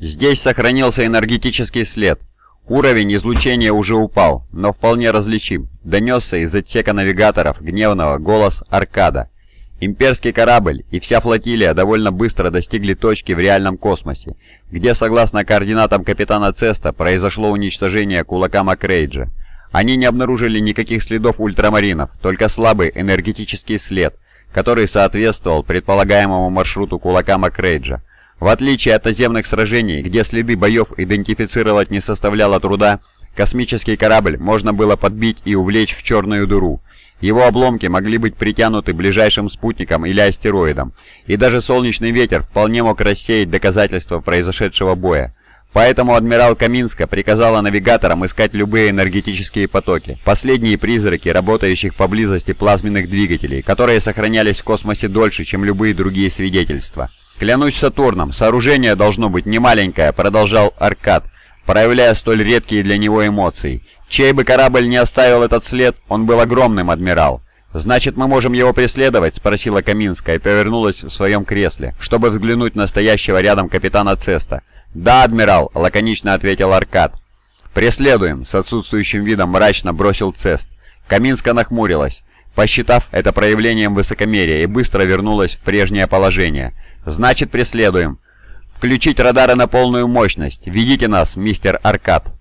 Здесь сохранился энергетический след. Уровень излучения уже упал, но вполне различим. Донесся из отсека навигаторов гневного голос Аркада. Имперский корабль и вся флотилия довольно быстро достигли точки в реальном космосе, где, согласно координатам капитана Цеста, произошло уничтожение кулака Макрейджа. Они не обнаружили никаких следов ультрамаринов, только слабый энергетический след, который соответствовал предполагаемому маршруту кулака Макрейджа. В отличие от наземных сражений, где следы боев идентифицировать не составляло труда, космический корабль можно было подбить и увлечь в черную дыру, его обломки могли быть притянуты ближайшим спутником или астероидом, и даже солнечный ветер вполне мог рассеять доказательства произошедшего боя. Поэтому адмирал Каминска приказала навигаторам искать любые энергетические потоки, последние призраки, работающих поблизости плазменных двигателей, которые сохранялись в космосе дольше, чем любые другие свидетельства. «Клянусь Сатурном, сооружение должно быть немаленькое», — продолжал Аркад, проявляя столь редкие для него эмоции. Чей бы корабль не оставил этот след, он был огромным, адмирал. «Значит, мы можем его преследовать?» — спросила Каминская и повернулась в своем кресле, чтобы взглянуть на стоящего рядом капитана Цеста. «Да, адмирал», — лаконично ответил Аркад. «Преследуем», — с отсутствующим видом мрачно бросил Цест. Каминска нахмурилась, посчитав это проявлением высокомерия, и быстро вернулась в прежнее положение. «Значит, преследуем. Включить радары на полную мощность. Ведите нас, мистер Аркад».